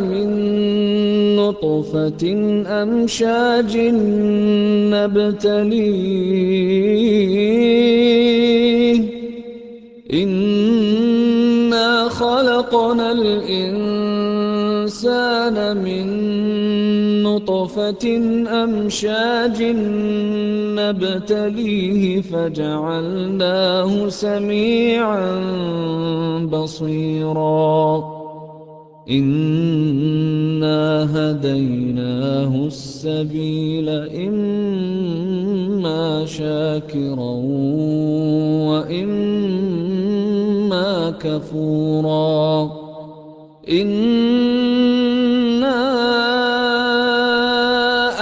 من نطفة أمشاج نبتليه. إنا خلقنا الإنسان من نطفة أمشاج نبتليه فجعلناه سميعا بصيرا. إِنَّا هَدَيْنَاهُ السَّبِيلَ إِمَّا شَاكِرًا وَإِمَّا كَفُورًا إِنَّا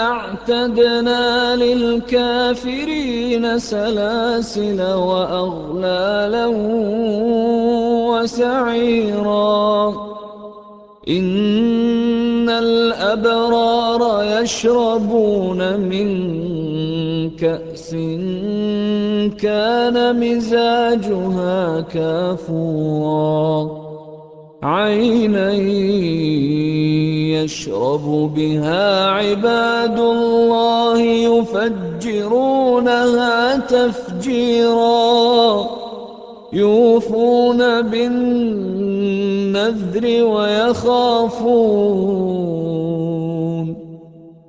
أَعْتَدْنَا لِلْكَافِرِينَ سَلَاسِلَ وَأَغْلَالًا وَسَعِيرًا إِنَّ الْأَبْرَارَ يَشْرَبُونَ مِن كَأْسٍ كَانَ مِزَاجُهَا كَافُورًا. عَيْنًا يَشْرَبُ بِهَا عِبَادُ اللَّهِ يُفَجِّرُونَهَا تَفْجِيرًا. يُوفُونَ بِالنَّذْرِ وَيَخَافُونَ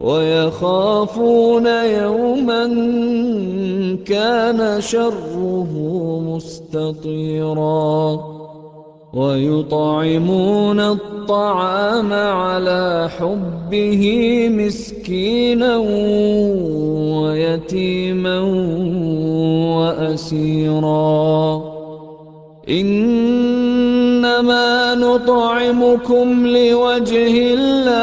وَيَخَافُونَ يَوْمًا كَانَ شَرُّهُ مُسْتَطِيرًا وَيُطْعِمُونَ الطَّعَامَ عَلَىٰ حُبِّهِ مِسْكِينًا وَيَتِيمًا وَأَسِيرًا إِنَّمَا نُطْعِمُكُمْ لِوَجْهِ اللَّهِ.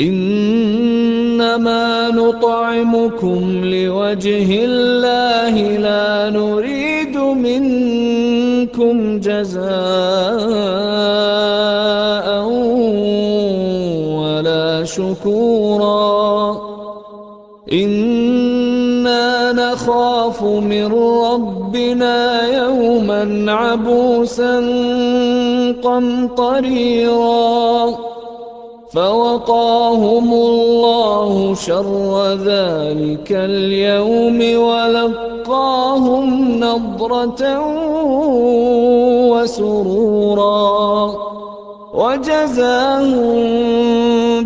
إِنَّمَا نُطْعِمُكُمْ لِوَجْهِ اللَّهِ. لَا نُرِيدُ مِنكُمْ جَزَاءً وَلَا شُكُورًا. نَخَافُ مِن رَّبِّنَا يَوْمًا عَبُوسًا قَمْطَرِيرًا. فَوَقَاهُمُ اللَّهُ شَرَّ ذَٰلِكَ الْيَوْمِ وَلَقَّاهُمْ نَضْرَةً وَسُرُورًا. وَجَزَاهُم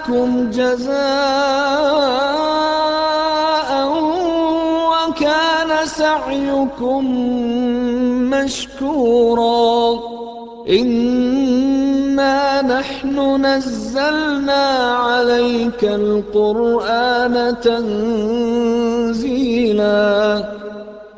لَكُمْ جَزَاءً وَكَانَ سَعْيُكُم مَّشْكُورًا. إِنَّا نَحْنُ نَزَّلْنَا عَلَيْكَ الْقُرْآنَ تَنزِيلًا.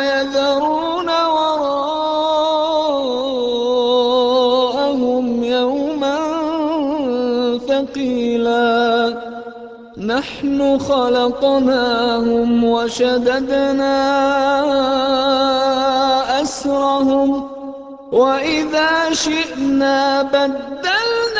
وَيَذَرُونَ وَرَاءَهُمْ يَوْمًا ثَقِيلًا. نَّحْنُ خَلَقْنَاهُمْ وَشَدَدْنَا أَسْرَهُمْ ۖ وَإِذَا شِئْنَا بَدَّلْنَا